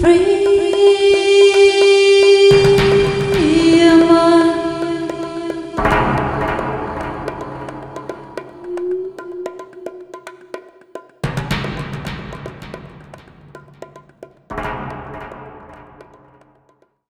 free.